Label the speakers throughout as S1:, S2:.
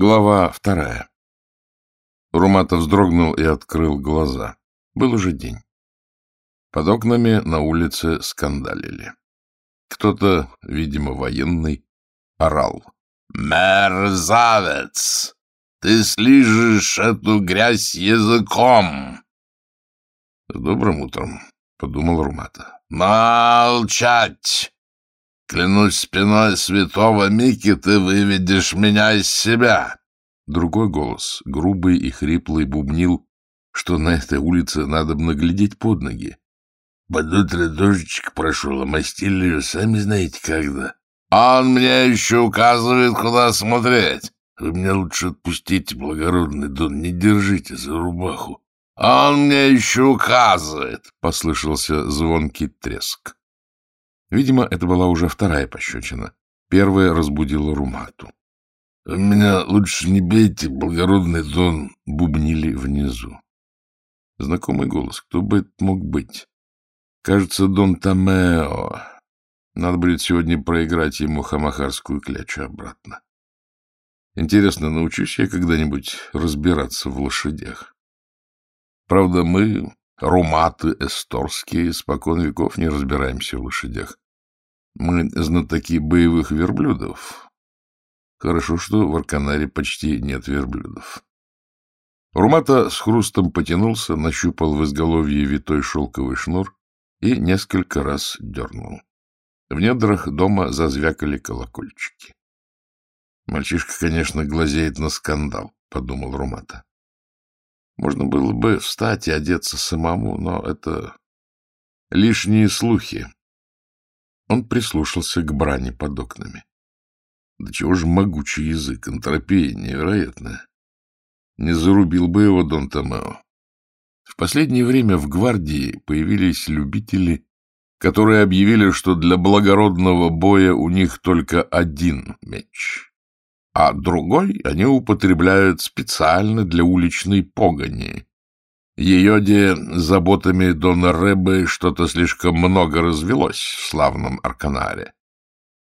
S1: Глава вторая. Руматов вздрогнул и открыл глаза. Был уже день. Под окнами на улице скандалили. Кто-то, видимо, военный, орал. «Мерзавец! Ты слижешь эту грязь языком!» «С добрым утром», — подумал Румата. «Молчать! Клянусь спиной святого Мики, ты выведешь меня из себя. Другой голос, грубый и хриплый, бубнил, что на этой улице надо бы наглядеть под ноги. Под утро дождичек прошел, а мастили ее сами знаете когда. Он мне еще указывает, куда смотреть. Вы меня лучше отпустите, благородный Дон, не держите за рубаху. Он мне еще указывает, — послышался звонкий треск. Видимо, это была уже вторая пощечина. Первая разбудила Румату. — Меня лучше не бейте, благородный Дон, — бубнили внизу. Знакомый голос. Кто бы это мог быть? Кажется, Дон Томео. Надо будет сегодня проиграть ему хамахарскую клячу обратно. Интересно, научусь я когда-нибудь разбираться в лошадях? Правда, мы, руматы эсторские, спокон веков не разбираемся в лошадях. Мы знатоки боевых верблюдов. Хорошо, что в Арканаре почти нет верблюдов. Румата с хрустом потянулся, нащупал в изголовье витой шелковый шнур и несколько раз дернул. В недрах дома зазвякали колокольчики. Мальчишка, конечно, глазеет на скандал, — подумал Румата. Можно было бы встать и одеться самому, но это лишние слухи. Он прислушался к брани под окнами. Да чего же могучий язык, энтропия невероятная. Не зарубил бы его Дон Томео. В последнее время в гвардии появились любители, которые объявили, что для благородного боя у них только один меч а другой они употребляют специально для уличной погони. Ее де заботами Дона Рэбы что-то слишком много развелось в славном Арканаре.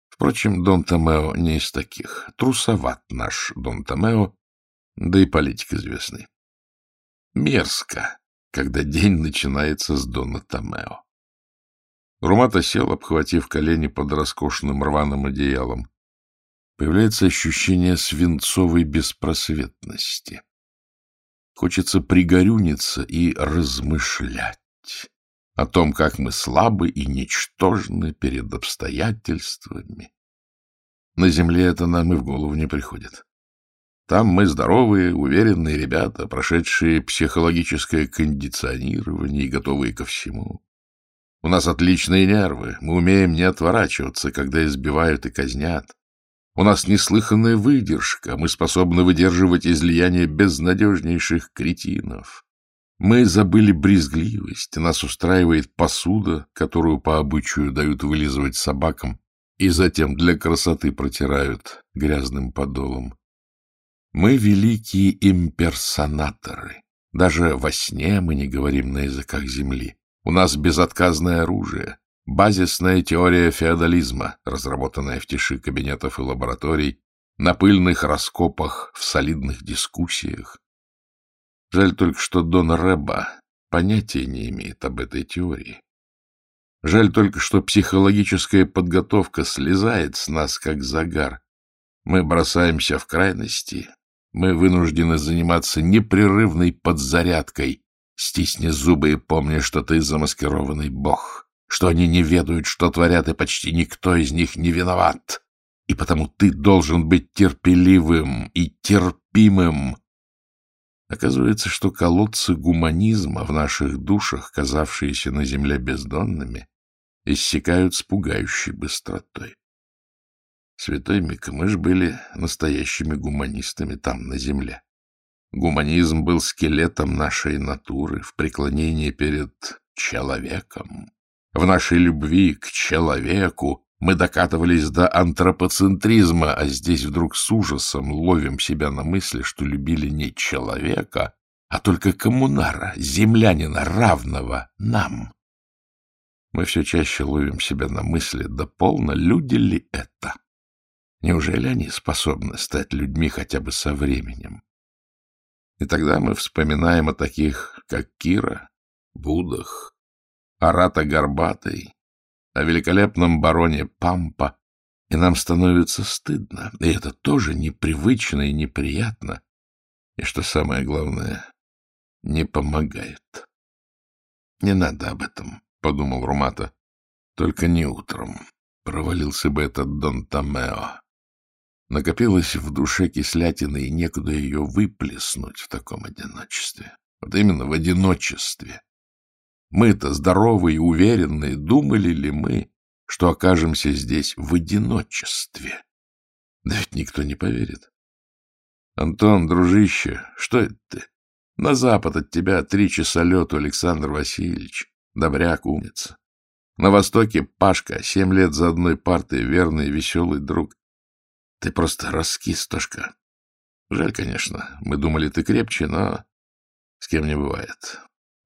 S1: Впрочем, Дон Томео не из таких. Трусоват наш Дон Томео, да и политик известный. Мерзко, когда день начинается с Дона Томео. Румата сел, обхватив колени под роскошным рваным одеялом появляется ощущение свинцовой беспросветности. Хочется пригорюниться и размышлять о том, как мы слабы и ничтожны перед обстоятельствами. На земле это нам и в голову не приходит. Там мы здоровые, уверенные ребята, прошедшие психологическое кондиционирование и готовые ко всему. У нас отличные нервы, мы умеем не отворачиваться, когда избивают и казнят. У нас неслыханная выдержка, мы способны выдерживать излияние безнадежнейших кретинов. Мы забыли брезгливость, нас устраивает посуда, которую по обычаю дают вылизывать собакам, и затем для красоты протирают грязным подолом. Мы великие имперсонаторы. Даже во сне мы не говорим на языках земли. У нас безотказное оружие, Базисная теория феодализма, разработанная в тиши кабинетов и лабораторий, на пыльных раскопах, в солидных дискуссиях. Жаль только, что Дон Рэба понятия не имеет об этой теории. Жаль только, что психологическая подготовка слезает с нас, как загар. Мы бросаемся в крайности. Мы вынуждены заниматься непрерывной подзарядкой. Стисни зубы и помни, что ты замаскированный бог что они не ведают, что творят, и почти никто из них не виноват. И потому ты должен быть терпеливым и терпимым. Оказывается, что колодцы гуманизма в наших душах, казавшиеся на земле бездонными, иссякают с пугающей быстротой. Святой Мика, мы же были настоящими гуманистами там, на земле. Гуманизм был скелетом нашей натуры в преклонении перед человеком. В нашей любви к человеку мы докатывались до антропоцентризма, а здесь вдруг с ужасом ловим себя на мысли, что любили не человека, а только коммунара, землянина, равного нам. Мы все чаще ловим себя на мысли, да полно, люди ли это? Неужели они способны стать людьми хотя бы со временем? И тогда мы вспоминаем о таких, как Кира, Будах, Арата Горбатый, о великолепном бароне Пампа, и нам становится стыдно. И это тоже непривычно и неприятно. И что самое главное, не помогает. Не надо об этом, — подумал Румата. Только не утром. Провалился бы этот Дон Томео. Накопилась в душе кислятина, и некуда ее выплеснуть в таком одиночестве. Вот именно в одиночестве. Мы-то здоровые уверенные, думали ли мы, что окажемся здесь в одиночестве? Да ведь никто не поверит. Антон, дружище, что это ты? На запад от тебя три часа лету, Александр Васильевич. Добряк, умница. На востоке Пашка, семь лет за одной партой, верный веселый друг. Ты просто раскис, Тошка. Жаль, конечно. Мы думали, ты крепче, но с кем не бывает.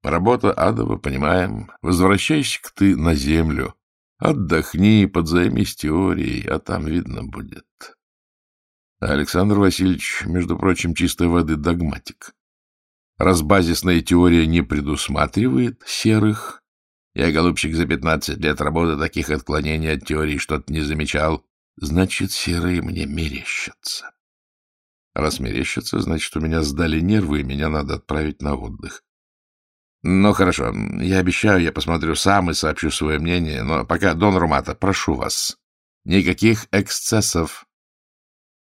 S1: Работа адова, понимаем. Возвращайся-ка ты на землю. Отдохни, подзаймись теорией, а там видно будет. Александр Васильевич, между прочим, чистой воды догматик. Раз базисная теория не предусматривает серых, я, голубчик, за пятнадцать лет работы таких отклонений от теории что-то не замечал, Значит, серые мне мерещатся. Раз мерещатся, значит, у меня сдали нервы, и меня надо отправить на отдых. Ну, хорошо, я обещаю, я посмотрю сам и сообщу свое мнение, но пока, Дон Румата, прошу вас, никаких эксцессов.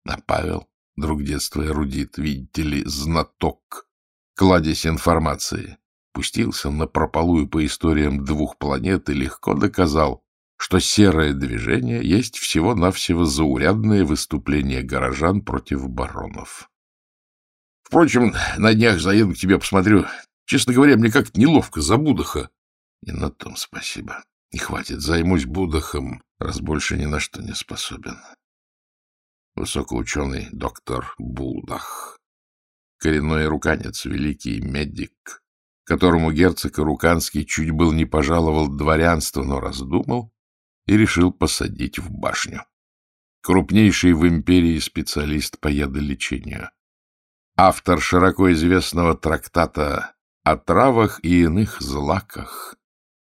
S1: А Павел, друг детства, эрудит, видите ли, знаток, кладезь информации, пустился на прополую по историям двух планет и легко доказал, что серое движение есть всего-навсего заурядное выступление горожан против баронов. Впрочем, на днях заеду к тебе посмотрю. Честно говоря, мне как-то неловко за Будаха. И на том спасибо. И хватит, займусь Будахом, раз больше ни на что не способен. Высокоученый доктор Будах. Коренной руканец, великий медик, которому герцог Ируканский чуть был не пожаловал дворянство, но раздумал и решил посадить в башню. Крупнейший в империи специалист по ядолечению. Автор широко известного трактата о травах и иных злаках,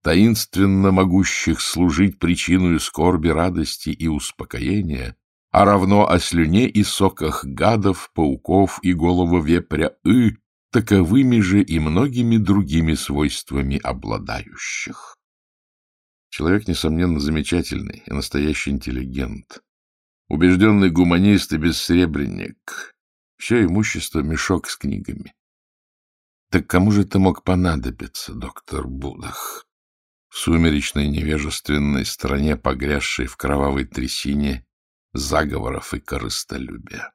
S1: таинственно могущих служить причиной скорби, радости и успокоения, а равно о слюне и соках гадов, пауков и голова вепря и таковыми же и многими другими свойствами обладающих. Человек, несомненно, замечательный и настоящий интеллигент. Убежденный гуманист и бессребренник. Все имущество — мешок с книгами. Так кому же ты мог понадобиться, доктор Будах? В сумеречной невежественной стране, погрязшей в кровавой трясине заговоров и корыстолюбия.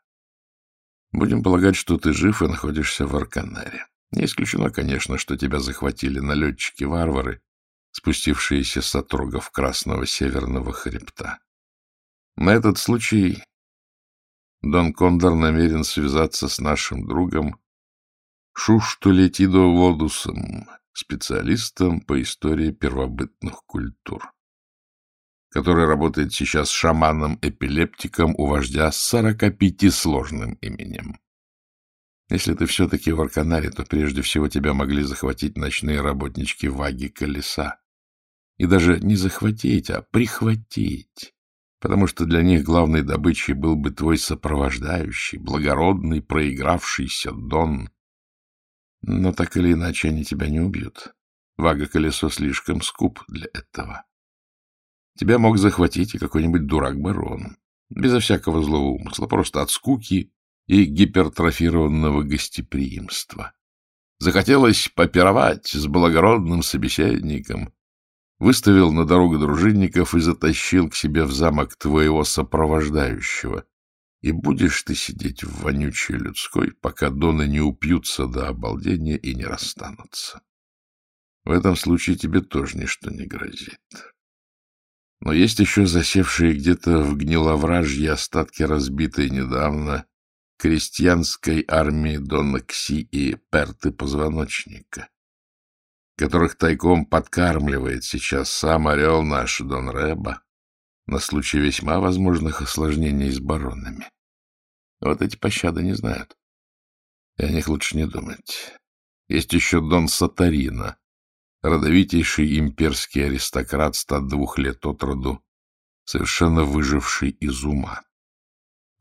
S1: Будем полагать, что ты жив и находишься в Арканаре. Не исключено, конечно, что тебя захватили налетчики-варвары, спустившиеся с отрогов Красного Северного хребта. На этот случай Дон Кондор намерен связаться с нашим другом Шуштулетидо Водусом, специалистом по истории первобытных культур, который работает сейчас шаманом-эпилептиком у вождя с 45 сложным именем. Если ты все-таки в Арканаре, то прежде всего тебя могли захватить ночные работнички ваги колеса. И даже не захватить, а прихватить, потому что для них главной добычей был бы твой сопровождающий, благородный, проигравшийся Дон. Но так или иначе они тебя не убьют. Вага-колесо слишком скуп для этого. Тебя мог захватить и какой-нибудь дурак-барон. Безо всякого злого умысла, просто от скуки и гипертрофированного гостеприимства. Захотелось попировать с благородным собеседником. Выставил на дорогу дружинников и затащил к себе в замок твоего сопровождающего. И будешь ты сидеть в вонючей людской, пока доны не упьются до обалдения и не расстанутся. В этом случае тебе тоже ничто не грозит. Но есть еще засевшие где-то в гниловражье остатки разбитой недавно крестьянской армии Дона Кси и Перты Позвоночника, которых тайком подкармливает сейчас сам орел наш Дон Рэба. На случай весьма возможных осложнений с баронами. Вот эти пощады не знают. И о них лучше не думать. Есть еще Дон Сатарина, родовитейший имперский аристократ 102 лет от роду, совершенно выживший из ума.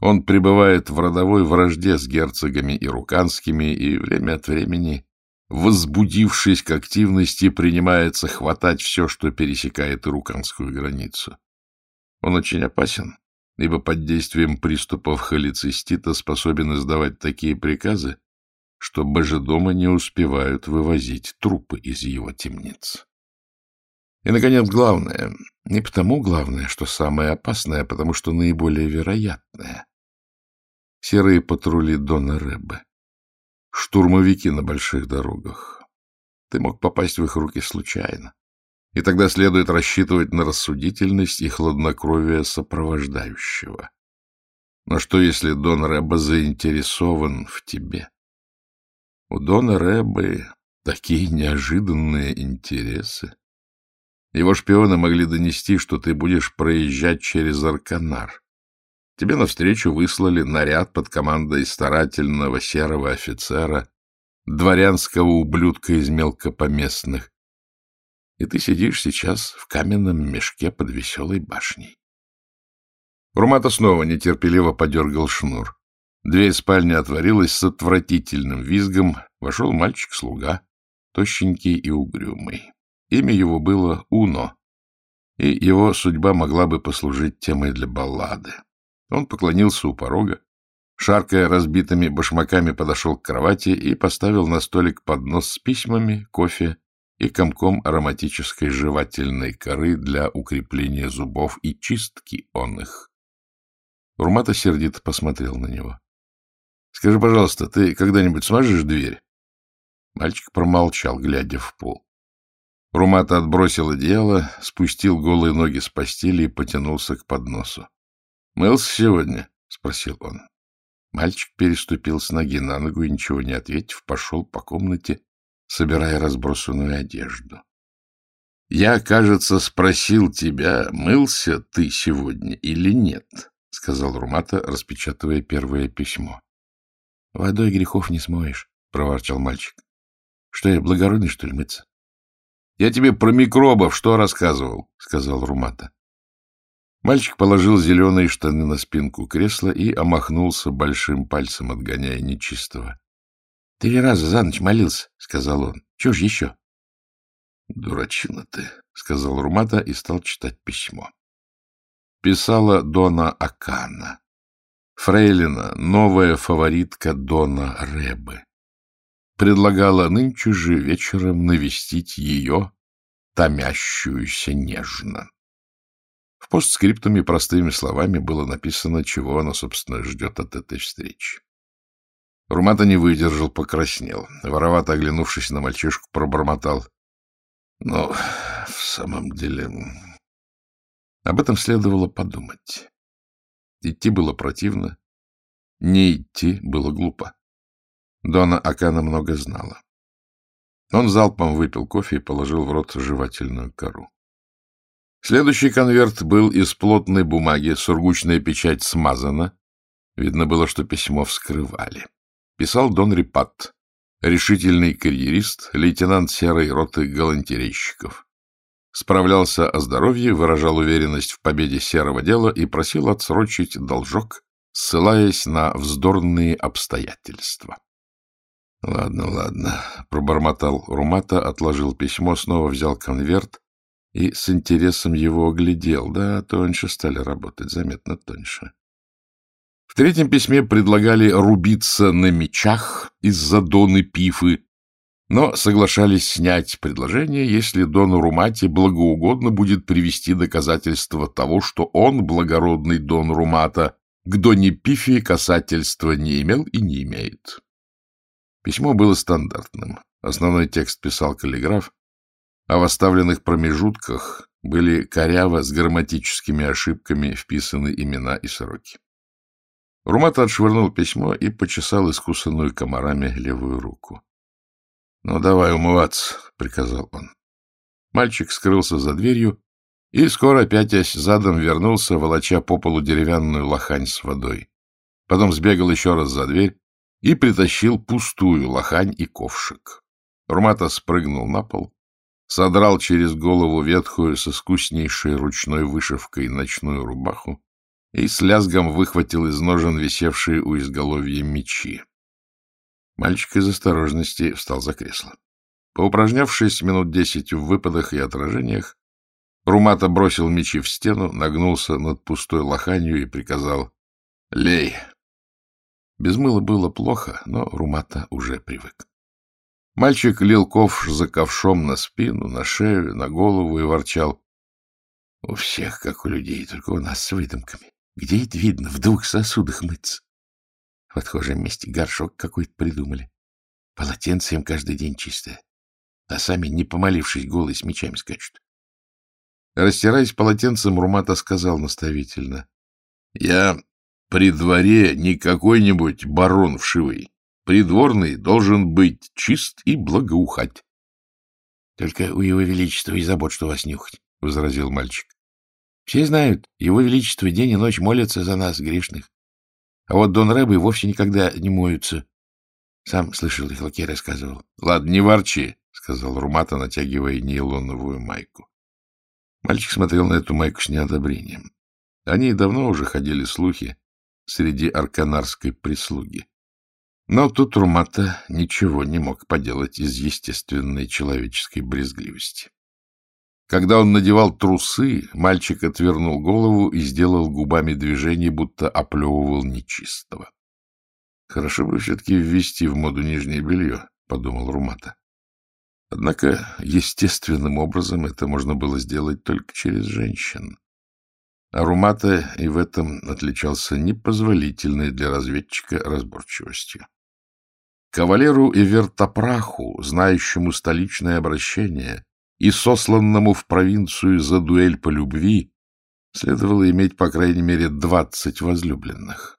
S1: Он пребывает в родовой вражде с герцогами и руканскими и время от времени, возбудившись к активности, принимается хватать все, что пересекает ируканскую границу. Он очень опасен, ибо под действием приступов холецистита способен издавать такие приказы, что божедома не успевают вывозить трупы из его темниц. И, наконец, главное, не потому главное, что самое опасное, а потому что наиболее вероятное. Серые патрули Дона Рэббе. Штурмовики на больших дорогах. Ты мог попасть в их руки случайно. И тогда следует рассчитывать на рассудительность и хладнокровие сопровождающего. Но что, если Дон Рэббе заинтересован в тебе? У Дона Рэббе такие неожиданные интересы. Его шпионы могли донести, что ты будешь проезжать через Арканар. Тебе навстречу выслали наряд под командой старательного серого офицера, дворянского ублюдка из мелкопоместных. И ты сидишь сейчас в каменном мешке под веселой башней. Урмата снова нетерпеливо подергал шнур. Дверь спальни отворилась с отвратительным визгом. Вошел мальчик-слуга, тощенький и угрюмый. Имя его было Уно, и его судьба могла бы послужить темой для баллады. Он поклонился у порога, шаркая разбитыми башмаками подошел к кровати и поставил на столик поднос с письмами, кофе и комком ароматической жевательной коры для укрепления зубов и чистки он их. Урмата сердито посмотрел на него. — Скажи, пожалуйста, ты когда-нибудь смажешь дверь? Мальчик промолчал, глядя в пол. Румата отбросил одеяло, спустил голые ноги с постели и потянулся к подносу. — Мылся сегодня? — спросил он. Мальчик переступил с ноги на ногу и, ничего не ответив, пошел по комнате, собирая разбросанную одежду. — Я, кажется, спросил тебя, мылся ты сегодня или нет, — сказал Румата, распечатывая первое письмо. — Водой грехов не смоешь, — проворчал мальчик. — Что я, благородный, что ли, мыться? — Я тебе про микробов что рассказывал, — сказал Румата. Мальчик положил зеленые штаны на спинку кресла и омахнулся большим пальцем, отгоняя нечистого. — Три раза за ночь молился, — сказал он. — Чего ж еще? — Дурачина ты, — сказал Румата и стал читать письмо. Писала Дона Акана. Фрейлина, новая фаворитка Дона Ребы предлагала нынче же вечером навестить ее, томящуюся нежно. В постскриптуме простыми словами было написано, чего она, собственно, ждет от этой встречи. Румата не выдержал, покраснел. Воровато оглянувшись на мальчишку, пробормотал. — Ну, в самом деле... Об этом следовало подумать. Идти было противно, не идти было глупо. Дона Акана много знала. Он залпом выпил кофе и положил в рот жевательную кору. Следующий конверт был из плотной бумаги, сургучная печать смазана. Видно было, что письмо вскрывали. Писал Дон Рипат, решительный карьерист, лейтенант серой роты галантерейщиков. Справлялся о здоровье, выражал уверенность в победе серого дела и просил отсрочить должок, ссылаясь на вздорные обстоятельства. — Ладно, ладно, — пробормотал Румата, отложил письмо, снова взял конверт и с интересом его оглядел. Да, тоньше стали работать, заметно тоньше. В третьем письме предлагали рубиться на мечах из-за Доны Пифы, но соглашались снять предложение, если Дону Румате благоугодно будет привести доказательства того, что он, благородный Дон Румата, к Доне Пифе касательства не имел и не имеет. Письмо было стандартным. Основной текст писал каллиграф, а в оставленных промежутках были коряво с грамматическими ошибками вписаны имена и сроки. Румата отшвырнул письмо и почесал искусанную комарами левую руку. — Ну, давай умываться, — приказал он. Мальчик скрылся за дверью, И скоро, пятясь задом, вернулся, волоча по полу деревянную лохань с водой. Потом сбегал еще раз за дверь и притащил пустую лохань и ковшик. Румата спрыгнул на пол, содрал через голову ветхую со искуснейшей ручной вышивкой ночную рубаху и с лязгом выхватил из ножен висевшие у изголовья мечи. Мальчик из осторожности встал за кресло. Поупражнявшись минут десять в выпадах и отражениях, Румата бросил мечи в стену, нагнулся над пустой лоханью и приказал «Лей!». Без мыла было плохо, но Румата уже привык. Мальчик лил ковш за ковшом на спину, на шею, на голову и ворчал. — У всех, как у людей, только у нас с выдумками. Где это видно? В двух сосудах мыться. В отхожем месте горшок какой-то придумали. Полотенце им каждый день чистое. А сами, не помолившись, голые с мечами скачут. Растираясь полотенцем, Румата сказал наставительно. — Я при дворе не какой-нибудь барон вшивый. Придворный должен быть чист и благоухать. — Только у его величества и забот, что вас нюхать, — возразил мальчик. — Все знают, его величество день и ночь молятся за нас, грешных. А вот Дон Рэбы вовсе никогда не моются. Сам слышал, их лакей рассказывал. — Ладно, не ворчи, — сказал Румата, натягивая нейлоновую майку. Мальчик смотрел на эту майку с неодобрением. Они давно уже ходили слухи среди арканарской прислуги. Но тут Румата ничего не мог поделать из естественной человеческой брезгливости. Когда он надевал трусы, мальчик отвернул голову и сделал губами движение, будто оплевывал нечистого. «Хорошо бы все-таки ввести в моду нижнее белье», — подумал Румата. Однако естественным образом это можно было сделать только через женщин. А Румата и в этом отличался непозволительной для разведчика разборчивостью. Кавалеру и вертопраху, знающему столичное обращение и сосланному в провинцию за дуэль по любви, следовало иметь по крайней мере двадцать возлюбленных.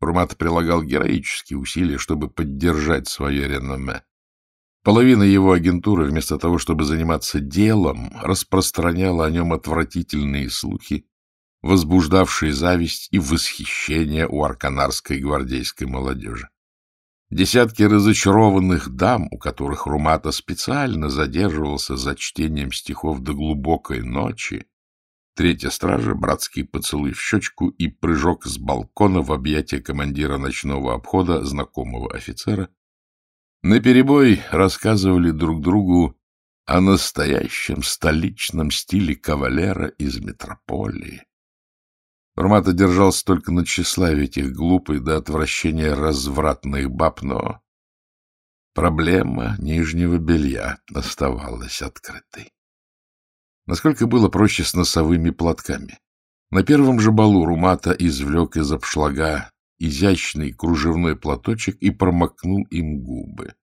S1: Румат прилагал героические усилия, чтобы поддержать свое реноме. Половина его агентуры, вместо того, чтобы заниматься делом, распространяла о нем отвратительные слухи, возбуждавшие зависть и восхищение у арканарской гвардейской молодежи. Десятки разочарованных дам, у которых Румата специально задерживался за чтением стихов до глубокой ночи, третья стража, братский поцелуй в щечку и прыжок с балкона в объятия командира ночного обхода, знакомого офицера, наперебой рассказывали друг другу о настоящем столичном стиле кавалера из метрополии, Урмата держался только на тщеславии этих глупых до отвращения развратных баб, но проблема нижнего белья оставалась открытой. Насколько было проще с носовыми платками. На первом же балу Румата извлек из обшлага изящный кружевной платочек и промокнул им губы.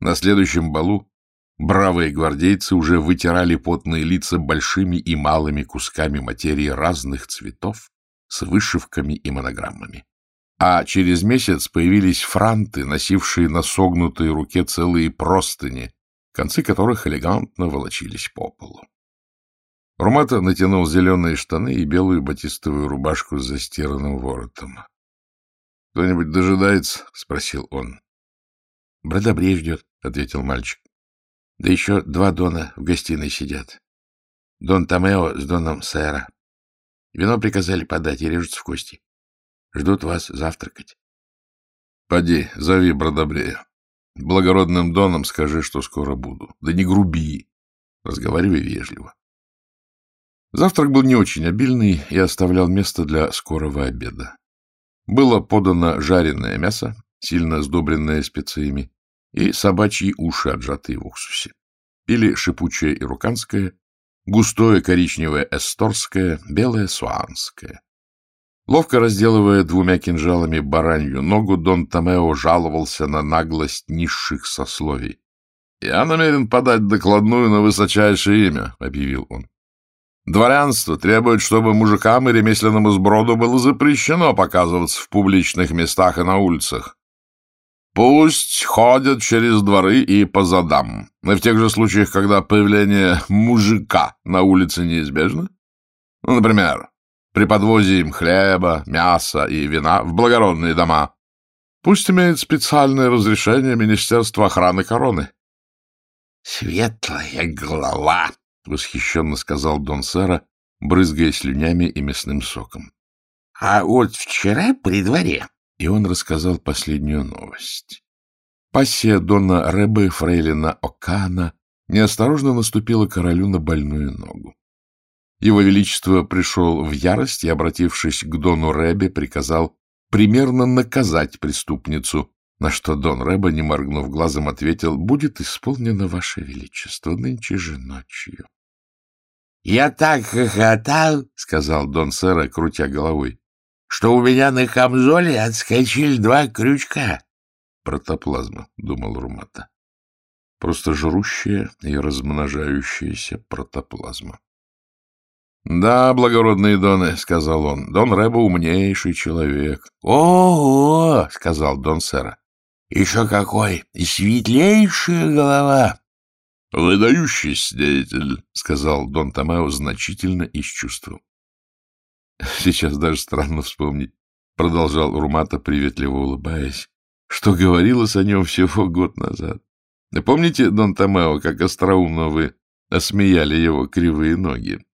S1: На следующем балу Бравые гвардейцы уже вытирали потные лица большими и малыми кусками материи разных цветов с вышивками и монограммами. А через месяц появились франты, носившие на согнутой руке целые простыни, концы которых элегантно волочились по полу. Румата натянул зеленые штаны и белую батистовую рубашку с застиранным воротом. — Кто-нибудь дожидается? — спросил он. — Бродобрей ждет, — ответил мальчик. Да еще два Дона в гостиной сидят. Дон Томео с Доном Сэра. Вино приказали подать и режутся в кости. Ждут вас завтракать. — Поди, зови Бродобрея. Благородным Доном скажи, что скоро буду. Да не груби. Разговаривай вежливо. Завтрак был не очень обильный и оставлял место для скорого обеда. Было подано жареное мясо, сильно сдобренное специями, и собачьи уши, отжатые в уксусе. Пили шипучее ируканское, густое коричневое эсторское, белое суанское. Ловко разделывая двумя кинжалами баранью ногу, Дон Томео жаловался на наглость низших сословий. — Я намерен подать докладную на высочайшее имя, — объявил он. Дворянство требует, чтобы мужикам и ремесленному сброду было запрещено показываться в публичных местах и на улицах. Пусть ходят через дворы и по задам. В тех же случаях, когда появление мужика на улице неизбежно. Ну, например, при подвозе им хлеба, мяса и вина в благородные дома. Пусть имеет специальное разрешение Министерства охраны короны.
S2: — Светлая голова! — восхищенно сказал Дон Сера, брызгая слюнями и мясным соком. — А вот вчера при дворе и он рассказал последнюю новость. Пассия Дона Рэбе Фрейлина Окана неосторожно наступила королю на больную ногу. Его Величество пришел в ярость и, обратившись к Дону Рэбе, приказал примерно наказать преступницу, на что Дон Рэбе, не моргнув глазом, ответил, «Будет исполнено, Ваше Величество, нынче же ночью». «Я так хохотал», — сказал Дон Сэра, крутя головой, что у меня на камзоле отскочили два крючка.
S1: Протоплазма, — думал Румата. Просто жрущая и размножающаяся протоплазма. — Да, благородные доны, — сказал он, — Дон Рэба умнейший человек.
S2: — Ого! — сказал Дон Сера. — Еще какой! Светлейшая голова!
S1: — Выдающийся деятель, — сказал Дон Томео значительно и с чувством. Сейчас даже странно вспомнить, — продолжал Румата, приветливо улыбаясь, — что говорилось о нем всего год назад. Помните, Дон Томео, как остроумно вы осмеяли его кривые ноги?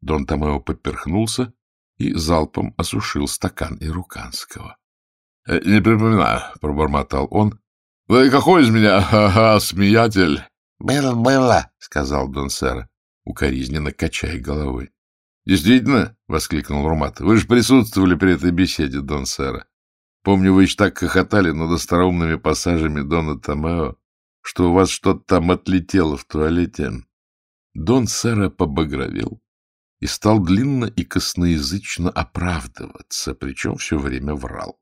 S1: Дон Томео поперхнулся и залпом осушил стакан ируканского. «Э, — Не припоминаю, — пробормотал он. — Да и какой из меня, ха-ха, смеятель?
S2: — Было, было, — сказал Дон Сера,
S1: укоризненно качая головой. — Действительно? — воскликнул Румат. — Вы же присутствовали при этой беседе, Дон Сера. Помню, вы еще так хохотали над остроумными пассажами Дона Томео, что у вас что-то там отлетело в туалете. Дон Сера побагровел и стал длинно и косноязычно оправдываться, причем все время врал.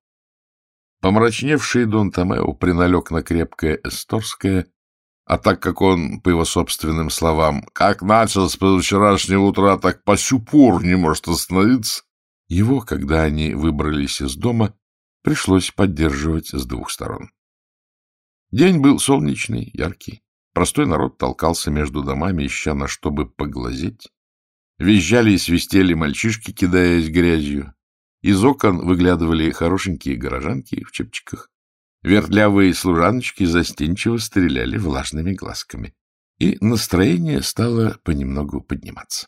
S1: Помрачневший Дон Томео приналег на крепкое эсторское а так как он, по его собственным словам, как начал с позавчерашнего утра, так по сю пор не может остановиться, его, когда они выбрались из дома, пришлось поддерживать с двух сторон. День был солнечный, яркий. Простой народ толкался между домами, ища на что бы поглазеть. Визжали и свистели мальчишки, кидаясь грязью. Из окон выглядывали хорошенькие горожанки в чепчиках. Вертлявые служаночки застенчиво стреляли влажными глазками, и настроение стало понемногу подниматься.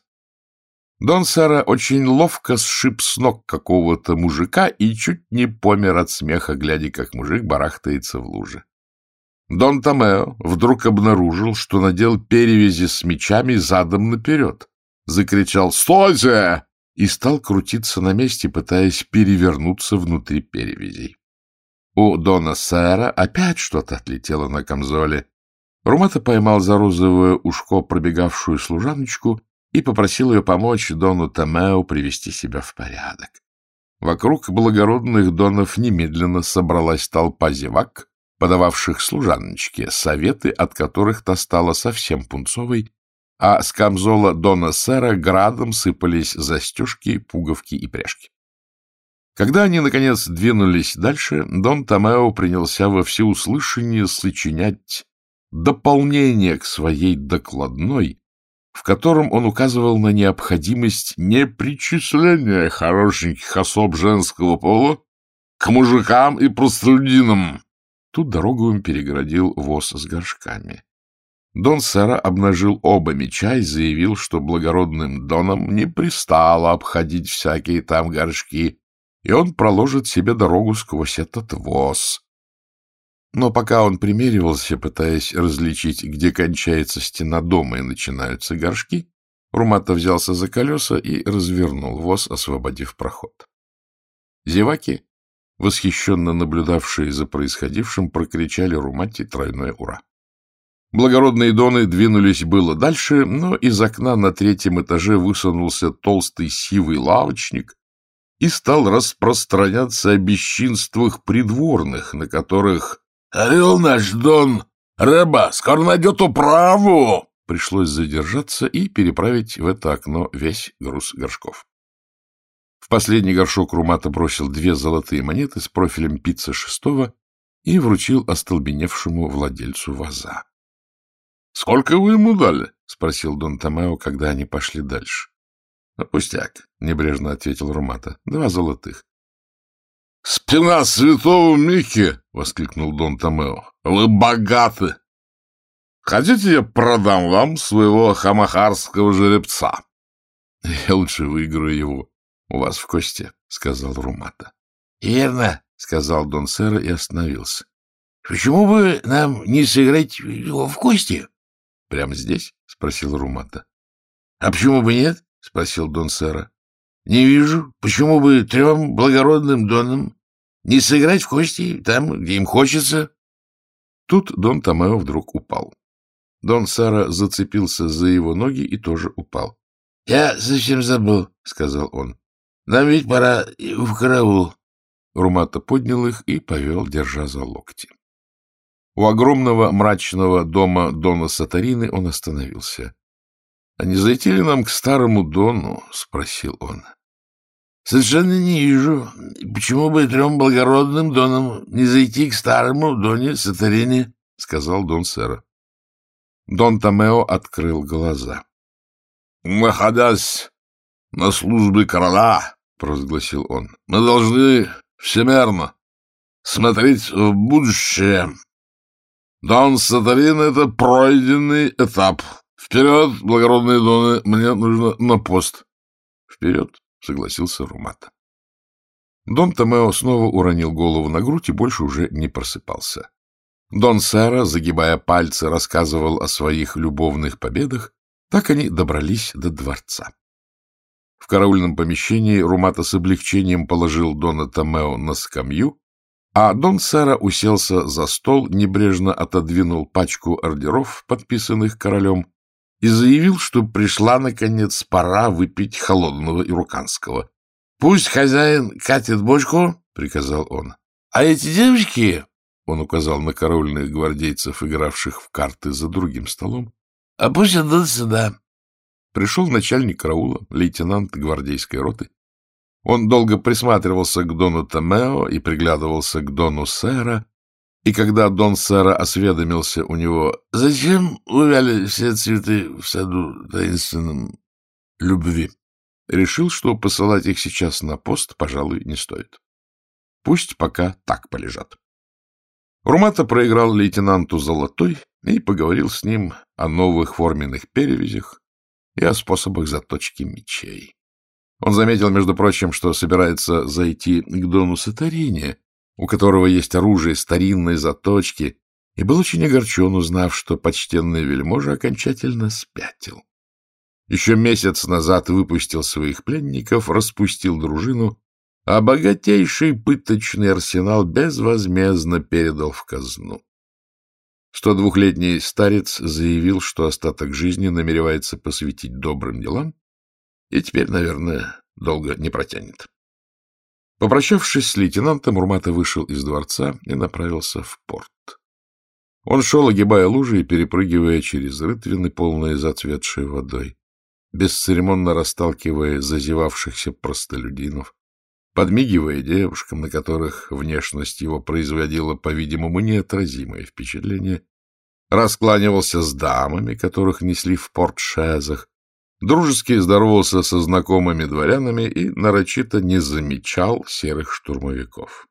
S1: Дон Сара очень ловко сшиб с ног какого-то мужика и чуть не помер от смеха, глядя, как мужик барахтается в луже. Дон Томео вдруг обнаружил, что надел перевязи с мечами задом наперед. Закричал «Стойте!» и стал крутиться на месте, пытаясь перевернуться внутри перевязей. У Дона Сэра опять что-то отлетело на камзоле. Румата поймал за розовое ушко пробегавшую служаночку и попросил ее помочь Дону Томео привести себя в порядок. Вокруг благородных донов немедленно собралась толпа зевак, подававших служаночке советы, от которых та стала совсем пунцовой, а с камзола Дона Сэра градом сыпались застежки, пуговки и пряжки. Когда они, наконец, двинулись дальше, Дон Томео принялся во всеуслышание сочинять дополнение к своей докладной, в котором он указывал на необходимость непричисления хорошеньких особ женского пола к мужикам и простолюдинам. Тут дорогу им перегородил воз с горшками. Дон Сера обнажил оба меча и заявил, что благородным донам не пристало обходить всякие там горшки, и он проложит себе дорогу сквозь этот воз. Но пока он примеривался, пытаясь различить, где кончается стена дома и начинаются горшки, Румата взялся за колеса и развернул воз, освободив проход. Зеваки, восхищенно наблюдавшие за происходившим, прокричали Румате тройное «Ура!». Благородные доны двинулись было дальше, но из окна на третьем этаже высунулся толстый сивый лавочник и стал распространяться о бесчинствах придворных, на которых «Орел наш Дон! Рыба! Скоро найдет управу!» Пришлось задержаться и переправить в это окно весь груз горшков. В последний горшок Румата бросил две золотые монеты с профилем пицца шестого
S2: и вручил остолбеневшему владельцу ваза.
S1: — Сколько вы ему дали?
S2: — спросил Дон Томео, когда они пошли дальше. — Пустяк, — небрежно ответил Румата. — Два золотых.
S1: — Спина святого Микки! — воскликнул Дон Томео. — Вы богаты! Хотите, я продам вам своего хамахарского жеребца?
S2: — Я лучше выиграю его у вас в кости, — сказал Румата.
S3: — Верно, — сказал Дон Сера и остановился. — Почему бы нам не сыграть его в кости?
S2: — Прямо здесь? — спросил Румата.
S3: — А почему бы нет? — спросил Дон Сера. — Не вижу, почему бы трем благородным Донам не сыграть в кости там, где им хочется.
S2: Тут Дон Томео вдруг упал. Дон Сара зацепился за его ноги и тоже упал.
S3: — Я совсем забыл, — сказал он. — Нам ведь пора в караул.
S2: Румата поднял их и повел, держа за локти. У огромного мрачного дома Дона Сатарины он остановился. — А не зайти ли нам к старому Дону? — спросил он.
S3: — Совершенно не вижу. Почему бы трем благородным Донам не зайти к старому Доне Сатарине? — сказал Дон Сера.
S2: Дон Томео открыл глаза.
S1: — Находясь на службе короля, — провозгласил он, — мы должны всемерно смотреть в будущее. Дон Сатарин — это пройденный этап. Вперед, благородные доны, мне нужно на пост.
S2: — Вперед, — согласился Румата. Дон Томео снова уронил голову на грудь и больше уже не просыпался. Дон Сера, загибая пальцы, рассказывал о своих любовных победах, так они добрались до дворца. В караульном помещении Румата с облегчением положил Дона Томео на скамью, а Дон Сера уселся за стол, небрежно отодвинул пачку ордеров, подписанных королем, и заявил, что пришла, наконец, пора выпить холодного ируканского. — Пусть хозяин катит бочку, — приказал он. — А эти девочки он указал на караульных гвардейцев, игравших в карты за другим столом. — А пусть идут сюда. Пришел начальник караула, лейтенант гвардейской роты. Он долго присматривался к Дону Томео и приглядывался к Дону Сера, и когда Дон Сера осведомился у него, «Зачем увяли все цветы в саду таинственном любви?» решил, что посылать их сейчас на пост, пожалуй, не стоит. Пусть пока так полежат. Румата проиграл лейтенанту Золотой и поговорил с ним о новых форменных перевязях и о способах заточки мечей. Он заметил, между прочим, что собирается зайти к Дону Сатарине, у которого есть оружие старинной заточки, и был очень огорчен, узнав, что почтенный вельможа окончательно спятил. Еще месяц назад выпустил своих пленников, распустил дружину а богатейший пыточный арсенал безвозмездно передал в казну. 102-летний старец заявил, что остаток жизни намеревается посвятить добрым делам, и теперь, наверное, долго не протянет. Попрощавшись с лейтенантом, Урмата вышел из дворца и направился в порт. Он шел, огибая лужи и перепрыгивая через рытвины, полные зацветшей водой, бесцеремонно расталкивая зазевавшихся простолюдинов, подмигивая девушкам, на которых внешность его производила, по-видимому, неотразимое впечатление, раскланивался с дамами, которых несли в портшезах, дружески здоровался со знакомыми дворянами и нарочито не замечал серых штурмовиков.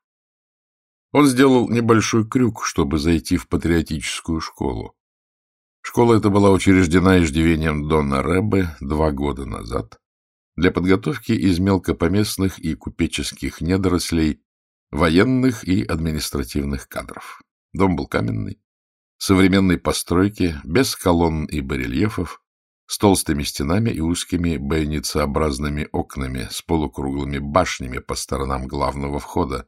S2: Он сделал небольшой крюк, чтобы зайти в патриотическую школу. Школа эта была учреждена иждивением Дона Рэббе два года назад, для подготовки из мелкопоместных и купеческих недорослей, военных и административных кадров. Дом был каменный, современной постройки, без колонн и барельефов, с толстыми стенами и узкими бойницеобразными окнами с полукруглыми башнями по сторонам главного входа.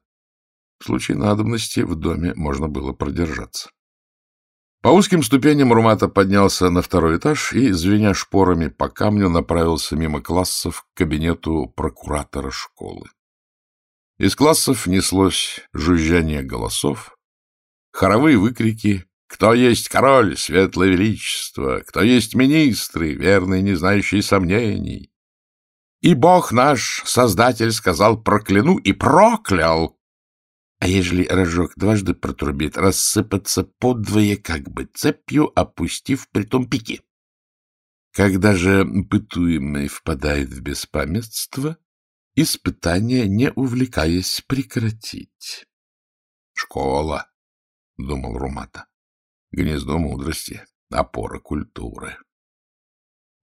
S2: В случае надобности в доме можно было продержаться. По узким ступеням Румата поднялся на второй этаж и, звеня шпорами по камню, направился мимо классов к кабинету прокуратора школы. Из классов неслось жужжание голосов, хоровые выкрики «Кто есть король, светлое величество? Кто есть министры, верные, не знающие сомнений?» И Бог наш, Создатель, сказал «прокляну» и проклял. а ежели рожок дважды протрубит, рассыпаться подвое как бы цепью, опустив притом пики. Когда же пытуемый впадает в беспамятство, испытание, не увлекаясь, прекратить.
S1: «Школа», — думал Румата, — «гнездо мудрости, опора культуры».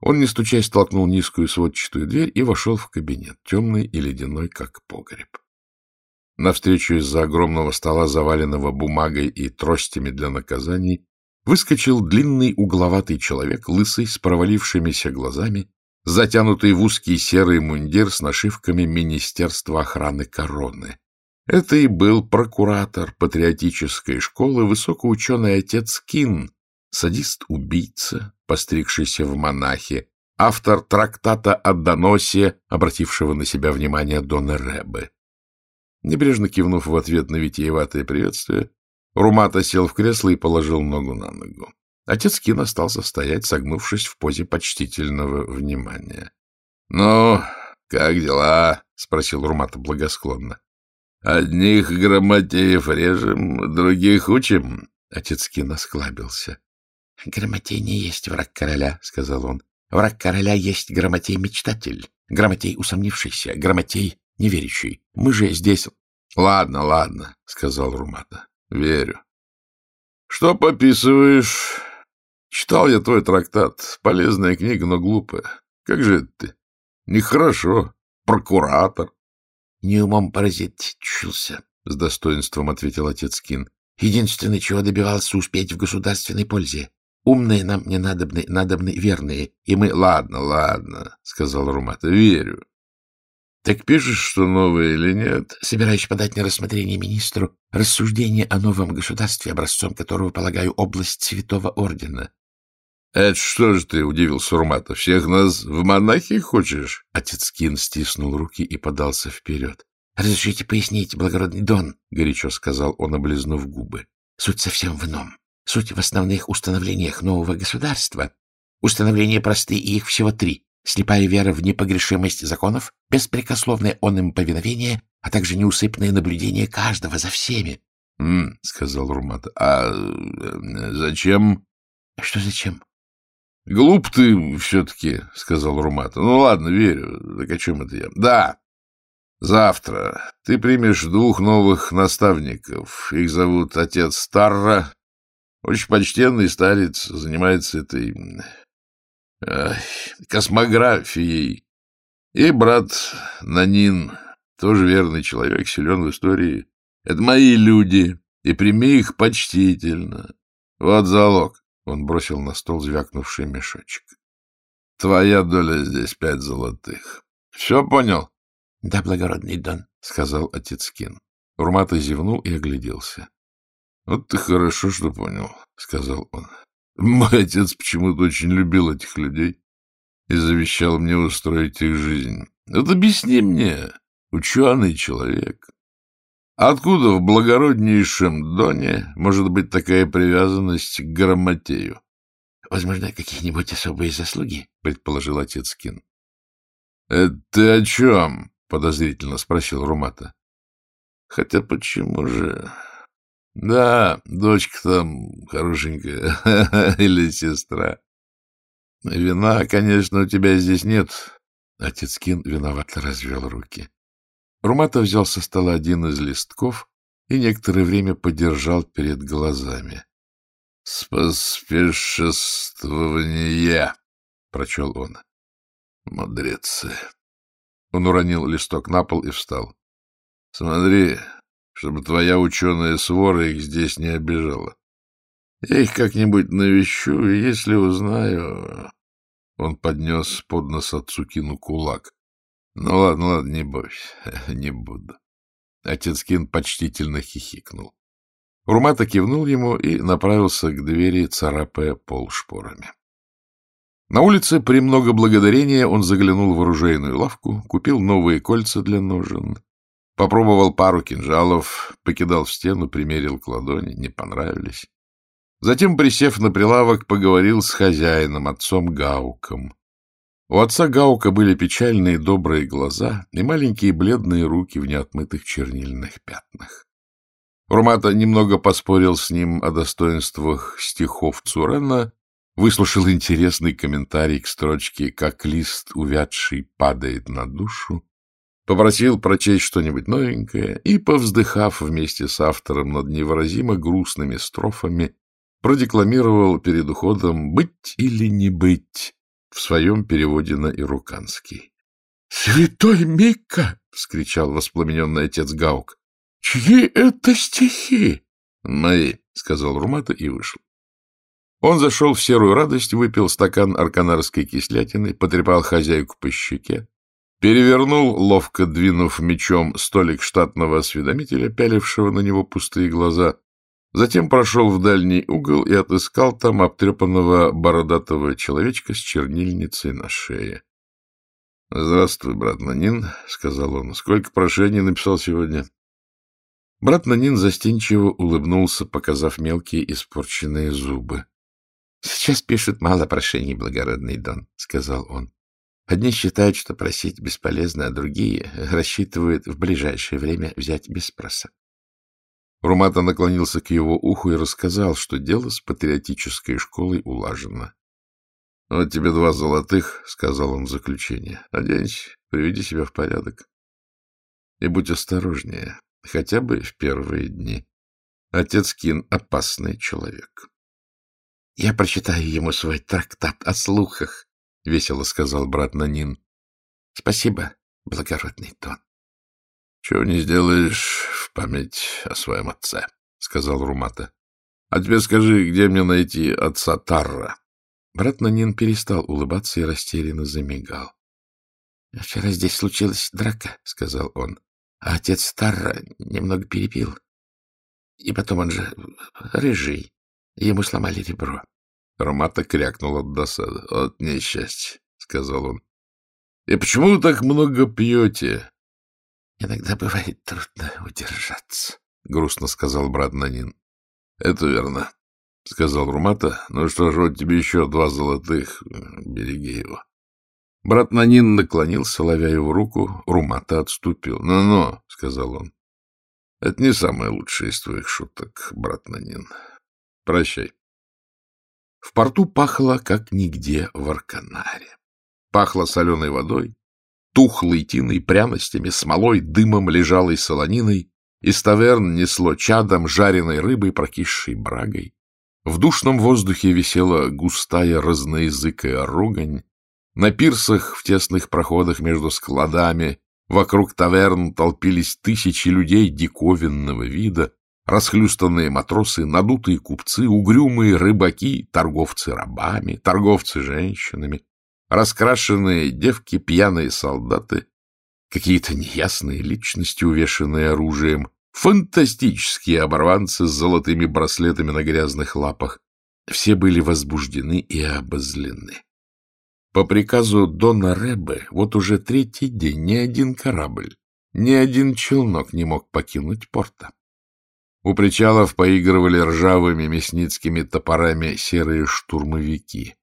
S2: Он, не стучась, толкнул низкую сводчатую дверь и вошел в кабинет, темный и ледяной, как погреб. Навстречу из-за огромного стола, заваленного бумагой и тростями для наказаний, выскочил длинный угловатый человек, лысый, с провалившимися глазами, затянутый в узкий серый мундир с нашивками Министерства охраны короны. Это и был прокуратор патриотической школы, высокоученый отец Кин, садист-убийца, постригшийся в монахи, автор трактата о доносе, обратившего на себя внимание Дона Рэбе. Небрежно кивнув в ответ на витиеватое приветствие, Румата сел в кресло и положил ногу на ногу. Отец Кин остался стоять, согнувшись в позе почтительного внимания.
S1: — Ну, как дела? — спросил Румата благосклонно. — Одних грамотеев режем, других учим.
S2: Отец Кин осклабился. — Грамотей не есть враг короля, — сказал он. — Враг короля есть грамотей-мечтатель, грамотей усомнившийся, грамотей неверящий. Мы же здесь...
S1: — Ладно, ладно, — сказал Румата. — Верю. — Что пописываешь? Читал я твой трактат. Полезная книга, но глупая. Как же это ты? Нехорошо. Прокуратор.
S2: — Не умом паразитичился, — с достоинством ответил отец Кин. — Единственное, чего добивался успеть в государственной пользе. Умные нам не надобны, надобны верные, и мы...
S1: — Ладно, ладно, — сказал Румата, — верю. Так пишешь, что новое или нет?
S2: Собираюсь подать на рассмотрение министру рассуждение о новом государстве, образцом которого, полагаю, область Святого Ордена.
S1: — Это что же ты, — удивился Румата, — всех нас в монахи хочешь?
S2: Отец Кин стиснул руки и подался вперед. — Разрешите пояснить, благородный Дон, — горячо сказал он, облизнув губы. — Суть совсем в ином. Суть в основных установлениях нового государства. Установления простые, и их всего три слепая вера в непогрешимость законов, беспрекословное он им повиновение, а также неусыпное наблюдение каждого за всеми.
S1: — сказал Румат. — А э, зачем?
S2: — Что зачем?
S1: — Глуп ты все-таки, — сказал Румат. — Ну ладно, верю. Так о чем это я? — Да. Завтра ты примешь двух новых наставников. Их зовут отец Старра. Очень почтенный старец, занимается этой космографией. И брат Нанин, тоже верный человек, силен в истории. Это мои люди, и прими их почтительно. Вот залог. Он бросил на стол звякнувший мешочек. Твоя доля здесь пять золотых. Все понял?
S2: — Да, благородный Дон, —
S1: сказал отец Кин. Урмата зевнул и огляделся. — Вот ты хорошо, что понял, — сказал он. Мой отец почему-то очень любил этих людей и завещал мне устроить их жизнь. Вот объясни мне, ученый человек, откуда в благороднейшем Доне может быть такая привязанность к Грамотею?
S2: — Возможно, какие-нибудь особые заслуги, — предположил отец Кин.
S1: — Это ты о чем? — подозрительно спросил Румата. — Хотя почему же... Да, дочка там хорошенькая, или сестра. Вина, конечно, у тебя здесь нет. Отец Кин виновато развел руки. Румата взял со стола один из листков и некоторое время подержал перед глазами. — Споспешествование, — прочел он. — Мудрецы. Он уронил листок на пол и встал. — Смотри, чтобы твоя ученая свора их здесь не обижала. Я их как-нибудь навещу, и если узнаю... Он поднес под нос отцу Кину кулак. Ну ладно, ладно, не бойся, не буду. Отец Кин почтительно хихикнул. Урмата кивнул ему и направился к двери, царапая пол шпорами. На улице, при много благодарения, он заглянул в оружейную лавку, купил новые кольца для ножен, Попробовал пару кинжалов, покидал в стену, примерил к ладони, не понравились. Затем, присев на прилавок, поговорил с хозяином, отцом Гауком. У отца Гаука были печальные добрые глаза и маленькие бледные руки в неотмытых чернильных пятнах.
S2: Урмата немного поспорил с ним о достоинствах стихов Цурена, выслушал интересный комментарий к строчке «Как лист увядший падает на душу», попросил прочесть что-нибудь новенькое и, повздыхав вместе с автором над невыразимо грустными строфами, продекламировал перед уходом «Быть или не быть» в своем переводе на ируканский. — Святой Мика! — вскричал воспламененный отец Гаук. — Чьи это стихи? — Мои, — сказал Румата и вышел. Он зашел в серую радость, выпил стакан арканарской кислятины, потрепал хозяйку по щеке, перевернул, ловко двинув мечом столик штатного осведомителя, пялившего на него пустые глаза, затем прошел в дальний угол и отыскал там обтрепанного бородатого человечка с чернильницей на шее. — Здравствуй, брат Нанин, — сказал он. — Сколько прошений написал сегодня? Брат Нанин застенчиво улыбнулся, показав мелкие испорченные зубы. — Сейчас пишут мало прошений, благородный Дон, — сказал он. Одни считают, что просить бесполезно, а другие рассчитывают в ближайшее время взять без спроса. Румата наклонился к его уху и рассказал, что дело с патриотической школой улажено. — Вот тебе два золотых, — сказал он в заключение. — Оденься, приведи себя в порядок. И будь осторожнее, хотя бы в первые дни. Отец Кин — опасный человек. — Я прочитаю ему свой трактат о слухах, — весело сказал брат Нанин. — Спасибо, благородный тон. — Чего не сделаешь память о своем отце, — сказал Румата. — А теперь скажи, где мне найти отца Тарра? Брат Нанин перестал улыбаться и растерянно замигал. — Вчера здесь случилась драка, — сказал он, — а отец Тарра немного перепил. И потом он же рыжий, ему сломали ребро. Ромата крякнул от досады. — От несчастья, — сказал он. — И почему вы так много пьете? — Иногда бывает трудно удержаться, — грустно сказал брат Нанин. — Это верно, — сказал Румата. — Ну что ж, вот тебе еще два золотых. Береги его. Брат Нанин наклонился, ловя его руку. Румата отступил. «Ну — Ну-ну, — сказал он. — Это не самая лучшая из твоих шуток, брат Нанин. Прощай. В порту пахло, как нигде в Арканаре. Пахло соленой водой, тухлой тиной, пряностями, смолой, дымом, лежалой солониной. Из таверн несло чадом, жареной рыбой, прокисшей брагой. В душном воздухе висела густая разноязыкая ругань. На пирсах, в тесных проходах между складами, вокруг таверн толпились тысячи людей диковинного вида, Расхлюстанные матросы, надутые купцы, угрюмые рыбаки, торговцы рабами, торговцы женщинами, раскрашенные девки, пьяные солдаты, какие-то неясные личности, увешанные оружием, фантастические оборванцы с золотыми браслетами на грязных лапах. Все были возбуждены и обозлены. По приказу Дона Ребе вот уже третий день ни один корабль, ни один челнок не мог покинуть порта. У причалов поигрывали ржавыми мясницкими топорами серые штурмовики.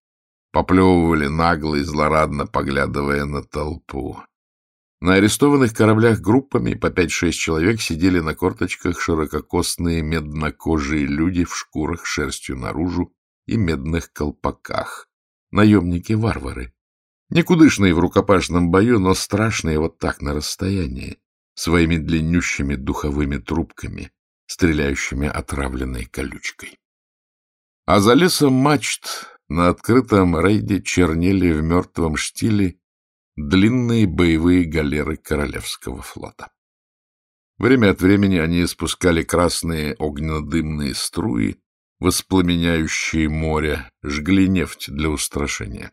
S2: Поплевывали нагло и злорадно, поглядывая на толпу. На арестованных кораблях группами по пять-шесть человек сидели на корточках ширококосные меднокожие люди в шкурах шерстью наружу и медных колпаках. Наемники-варвары. Никудышные в рукопашном бою, но страшные вот так на расстоянии, своими длиннющими духовыми трубками — стреляющими отравленной колючкой. А за лесом мачт на открытом рейде чернели в мертвом штиле длинные боевые галеры Королевского флота. Время от времени они спускали красные огненно-дымные струи, воспламеняющие море, жгли нефть для устрашения.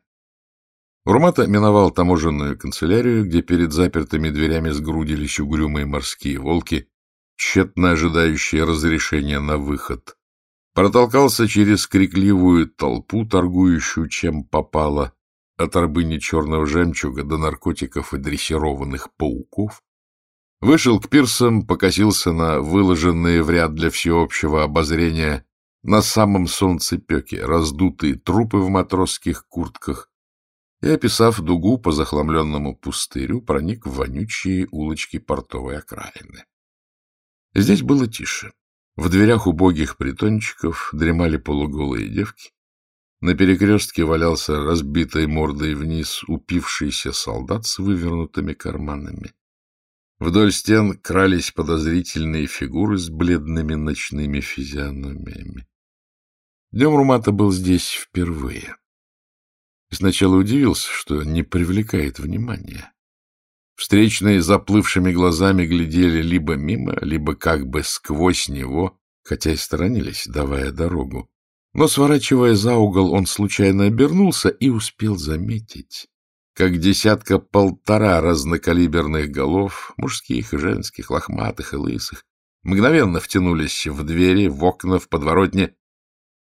S2: Урмата миновал таможенную канцелярию, где перед запертыми дверями сгрудились угрюмые морские волки, тщетно ожидающие разрешения на выход, протолкался через крикливую толпу, торгующую чем попало, от рабыни черного жемчуга до наркотиков и дрессированных пауков, вышел к пирсам, покосился на выложенные в ряд для всеобщего обозрения на самом солнцепеке раздутые трупы в матросских куртках и, описав дугу по захламленному пустырю, проник в вонючие улочки портовой окраины. Здесь было тише. В дверях убогих притончиков дремали полуголые девки. На перекрестке валялся разбитой мордой вниз упившийся солдат с вывернутыми карманами. Вдоль стен крались подозрительные фигуры с бледными ночными физиономиями. Днем Румата был здесь впервые. Сначала удивился, что не привлекает внимания. Встречные заплывшими глазами глядели либо мимо, либо как бы сквозь него, хотя и сторонились, давая дорогу. Но, сворачивая за угол, он случайно обернулся и успел заметить, как десятка-полтора разнокалиберных голов, мужских и женских, лохматых и лысых, мгновенно втянулись в двери, в окна, в подворотне.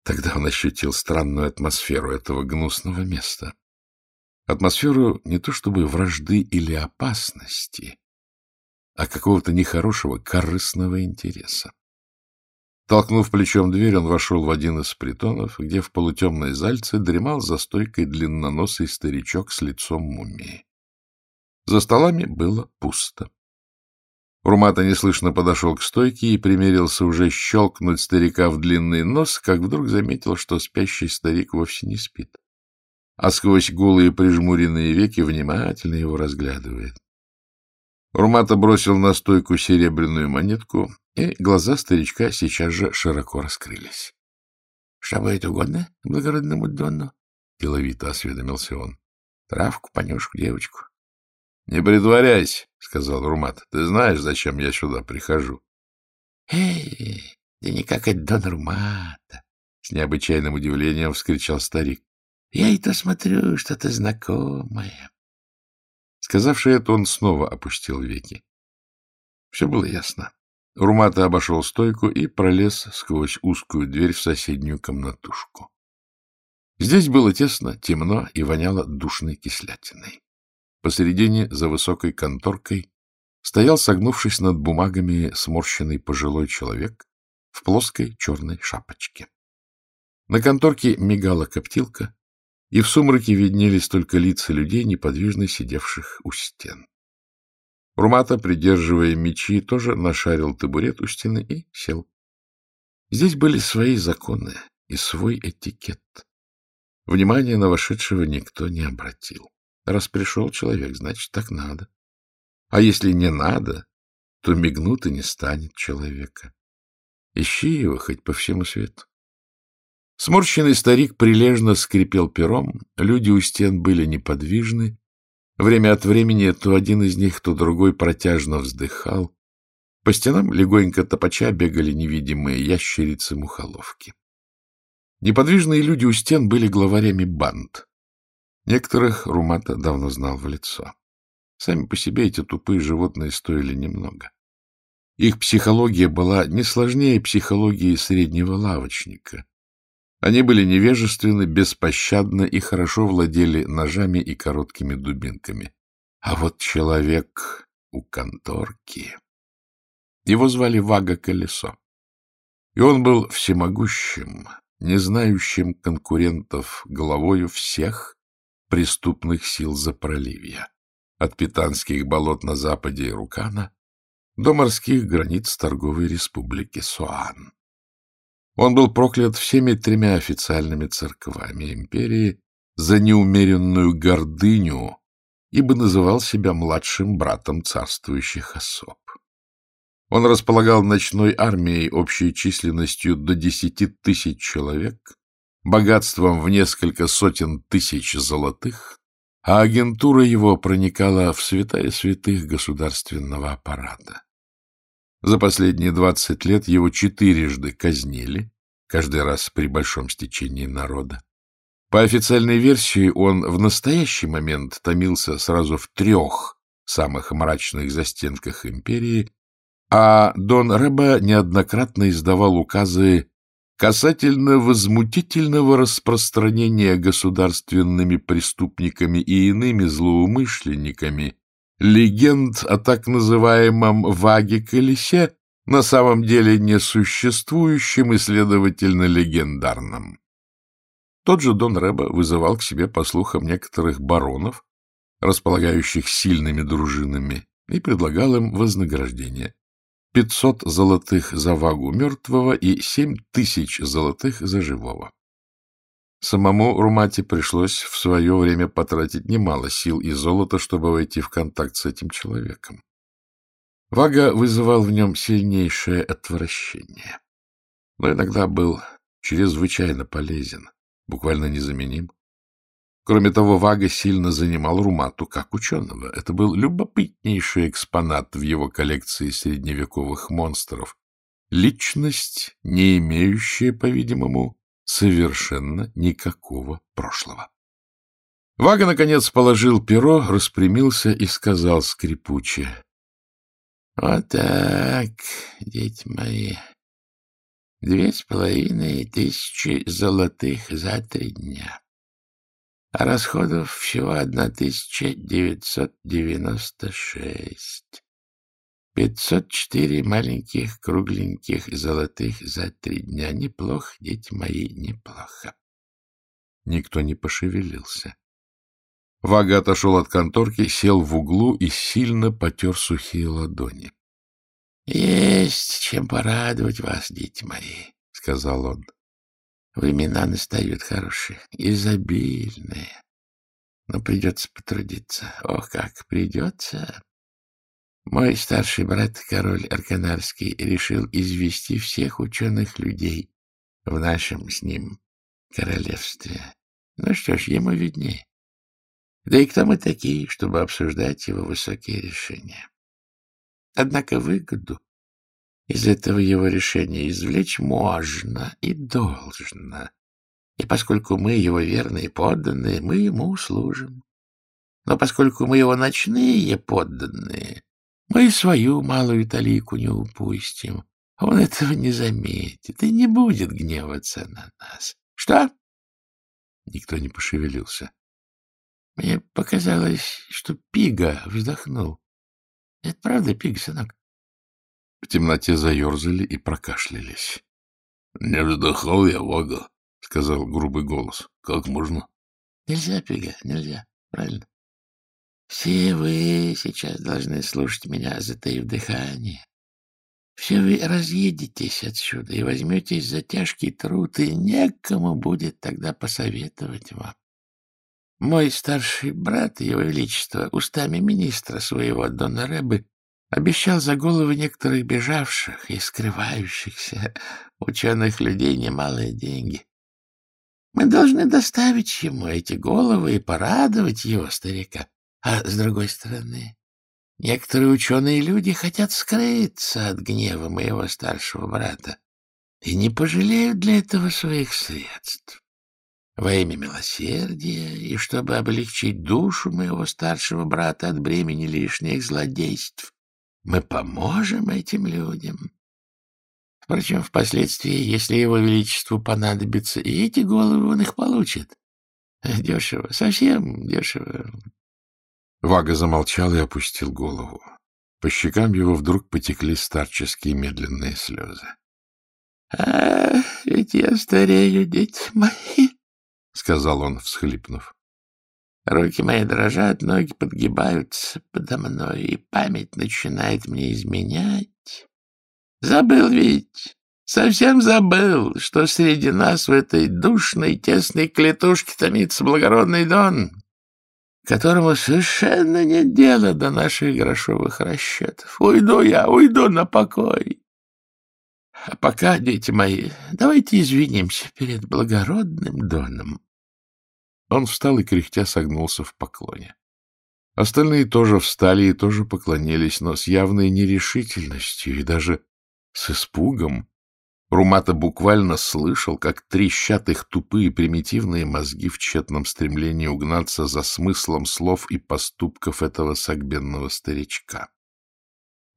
S2: Тогда он ощутил странную атмосферу этого гнусного места. Атмосферу не то чтобы вражды или опасности, а какого-то нехорошего корыстного интереса. Толкнув плечом дверь, он вошел в один из притонов, где в полутемной зальце дремал за стойкой длинноносый старичок с лицом мумии. За столами было пусто. Румата неслышно подошел к стойке и примерился уже щелкнуть старика в длинный нос, как вдруг заметил, что спящий старик вовсе не спит, а сквозь голые прижмуренные веки внимательно его разглядывает. Румата бросил на стойку серебряную монетку, и глаза старичка сейчас же широко раскрылись. — Что будет угодно благородному Донну? — деловито осведомился он. — Травку, понюшку, девочку. — Не притворяйся, — сказал Румат. — Ты знаешь, зачем я сюда прихожу? — Эй, да не как это Дон Румата! — с необычайным удивлением вскричал старик. — Я и то смотрю, что-то знакомое. Сказавший это, он снова опустил веки. Все было ясно. Румата обошел стойку и пролез сквозь узкую дверь в соседнюю комнатушку. Здесь было тесно, темно и воняло душной кислятиной. Посередине, за высокой конторкой, стоял, согнувшись над бумагами, сморщенный пожилой человек в плоской черной шапочке. На конторке мигала коптилка, и в сумраке виднелись только лица людей, неподвижно сидевших у стен. Румата, придерживая мечи, тоже нашарил табурет у стены и сел. Здесь были свои законы и свой этикет. Внимания на вошедшего никто не обратил. Раз пришел человек, значит, так надо. А если не надо, то мигнут и не станет человека. Ищи его хоть по всему свету. Сморщенный старик прилежно скрипел пером, люди у стен были неподвижны. Время от времени то один из них, то другой протяжно вздыхал. По стенам легонько топача бегали невидимые ящерицы-мухоловки. Неподвижные люди у стен были главарями банд. Некоторых Румата давно знал в лицо. Сами по себе эти тупые животные стоили немного. Их психология была не сложнее психологии среднего лавочника. Они были невежественны, беспощадны и хорошо владели ножами и короткими дубинками. А вот человек у конторки... Его звали Вага Колесо. И он был всемогущим, не знающим конкурентов головою всех преступных сил Запроливья, от питанских болот на западе Рукана до морских границ торговой республики Суан. Он был проклят всеми тремя официальными церквами империи за неумеренную гордыню, ибо называл себя младшим братом царствующих особ. Он располагал ночной армией общей численностью до десяти тысяч человек, богатством в несколько сотен тысяч золотых, а агентура его проникала в святая святых государственного аппарата. За последние двадцать лет его четырежды казнили, каждый раз при большом стечении народа. По официальной версии, он в настоящий момент томился сразу в трех самых мрачных застенках империи, а Дон Рэба неоднократно издавал указы касательно возмутительного распространения государственными преступниками и иными злоумышленниками легенд о так называемом Ваге-колесе, на самом деле несуществующем и, следовательно, легендарном. Тот же Дон Рэба вызывал к себе, по слухам, некоторых баронов, располагающих сильными дружинами, и предлагал им вознаграждение. 500 золотых за вагу мертвого и 7 тысяч золотых за живого. Самому Румате пришлось в свое время потратить немало сил и золота, чтобы войти в контакт с этим человеком. Вага вызывал в нем сильнейшее отвращение, но иногда был чрезвычайно полезен, буквально незаменим. Кроме того, Вага сильно занимал Румату как ученого. Это был любопытнейший экспонат в его коллекции средневековых монстров. Личность, не имеющая, по-видимому, совершенно никакого прошлого. Вага, наконец, положил перо, распрямился и сказал скрипуче. — Вот так, дети мои, две с половиной тысячи золотых за три дня а расходов всего одна тысяча девятьсот девяносто шесть. Пятьсот четыре маленьких кругленьких золотых за три дня. Неплохо, дети мои, неплохо. Никто не пошевелился. Вага отошел от конторки, сел в углу и сильно потер сухие ладони. — Есть чем порадовать вас, дети мои, — сказал он. Времена настают хорошие, изобильные. Но придется потрудиться. Ох, как придется. Мой старший брат, король Арканарский, решил извести всех ученых людей в нашем с ним королевстве. Ну что ж, ему виднее. Да и кто мы такие, чтобы обсуждать его высокие решения? Однако выгоду из этого его решения извлечь можно и должно. И поскольку мы его верные подданные, мы ему служим. Но поскольку мы его ночные подданные, мы свою малую талику не упустим. Он этого не заметит и не будет гневаться на нас. Что? Никто не пошевелился. Мне показалось, что Пига вздохнул. Это правда, Пига, сынок?
S1: В темноте заерзали и прокашлялись. — Не вздохнул я, Вага, — сказал грубый голос. — Как можно?
S3: — Нельзя, Пига, нельзя. Правильно. Все вы сейчас должны слушать меня, затаив дыхание. Все вы разъедетесь отсюда и возьметесь за тяжкий труд, и некому будет тогда посоветовать вам. Мой старший брат, его величество, устами министра своего Дона Рэбы, Обещал за головы некоторых бежавших и скрывающихся ученых людей немалые деньги. Мы должны доставить ему эти головы и порадовать его, старика. А с другой стороны, некоторые ученые люди хотят скрыться от гнева моего старшего брата и не пожалеют для этого своих средств. Во имя милосердия и чтобы облегчить душу моего старшего брата от бремени лишних злодейств, мы поможем этим людям. Впрочем, впоследствии, если его величеству понадобится, и эти головы он их получит. Дешево, совсем дешево.
S2: Вага замолчал и опустил голову. По щекам его вдруг потекли старческие медленные слезы.
S3: — А, ведь я старею, дети мои, — сказал он, всхлипнув. Руки мои дрожат, ноги подгибаются подо мной, и память начинает мне изменять. Забыл ведь, совсем забыл, что среди нас в этой душной тесной клетушке томится благородный Дон, которому совершенно нет дела до наших грошовых расчетов. Уйду я, уйду на покой. А пока, дети мои, давайте извинимся перед благородным Доном.
S2: Он встал и, кряхтя, согнулся в поклоне. Остальные тоже встали и тоже поклонились, но с явной нерешительностью и даже с испугом. Румата буквально слышал, как трещат их тупые примитивные мозги в тщетном стремлении угнаться за смыслом слов и поступков этого сагбенного старичка.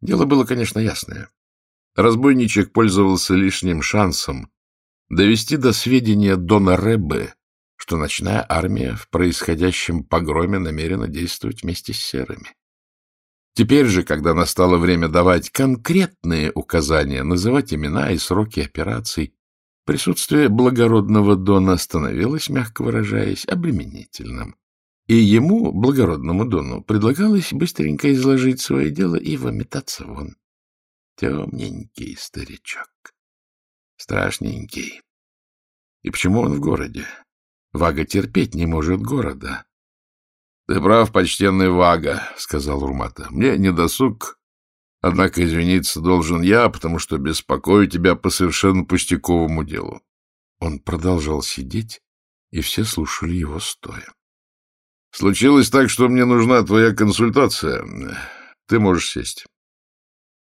S2: Дело было, конечно, ясное. Разбойничек пользовался лишним шансом довести до сведения Дона Реббе что ночная армия в происходящем погроме намерена действовать вместе с серыми. Теперь же, когда настало время давать конкретные указания, называть имена и сроки операций, присутствие благородного Дона становилось, мягко выражаясь, обременительным. И ему, благородному Дону, предлагалось быстренько изложить свое дело и выметаться вон. Темненький старичок. Страшненький. И почему он в городе? Вага терпеть не может города. — Ты прав, почтенный Вага, — сказал Урмата. — Мне не досуг. Однако извиниться должен я, потому что беспокою тебя по совершенно пустяковому делу. Он продолжал сидеть, и все слушали его стоя. — Случилось так, что мне нужна твоя консультация. Ты можешь сесть.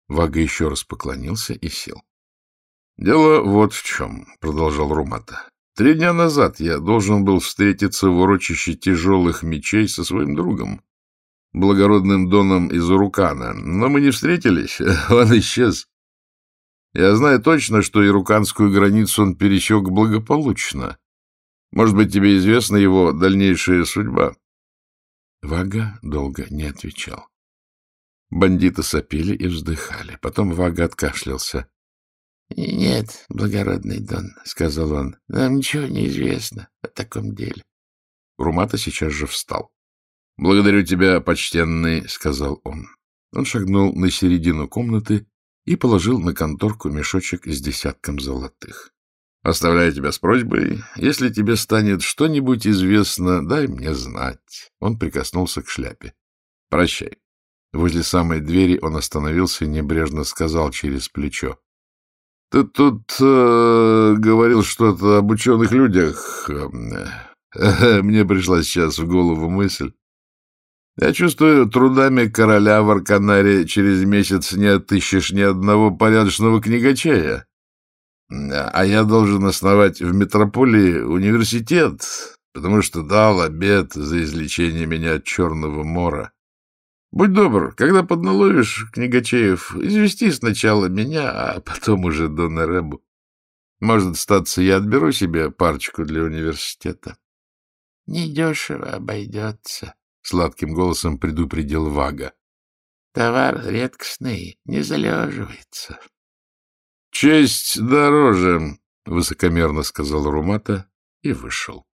S2: Вага еще раз поклонился и сел. — Дело вот в чем, — продолжал Румата. Три дня назад я должен был встретиться в урочище тяжелых мечей со своим другом, благородным Доном из Урукана, но мы не встретились, он исчез. Я знаю точно, что ируканскую границу он пересек благополучно. Может быть, тебе известна его дальнейшая судьба? Вага долго не отвечал. Бандиты сопели и вздыхали. Потом Вага откашлялся.
S3: — Нет, благородный Дон, — сказал он, — нам ничего не известно о таком деле.
S2: Румата сейчас же встал. — Благодарю тебя, почтенный, — сказал он. Он шагнул на середину комнаты и положил на конторку мешочек с десятком золотых. — Оставляю тебя с просьбой. Если тебе станет что-нибудь известно, дай мне знать. Он прикоснулся к шляпе. — Прощай. Возле самой двери он остановился и небрежно сказал через плечо. Ты тут э, говорил что-то об ученых людях. Мне пришла сейчас в голову мысль. Я чувствую, трудами короля в Арканаре через месяц не отыщешь ни одного порядочного книгачая. А я должен основать в метрополии университет, потому что дал обед за излечение меня от Черного мора. Будь добр, когда подналовишь книгачеев, извести сначала меня, а потом уже Дона Ребу. Может, статься, я отберу себе парочку для университета.
S3: — Недешево обойдется, — сладким голосом предупредил Вага. — Товар редкостный, не залеживается.
S2: — Честь дороже, — высокомерно сказал Румата и вышел.